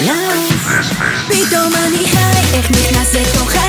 לא. פתאום אני חי, איך נכנס לתוך ה...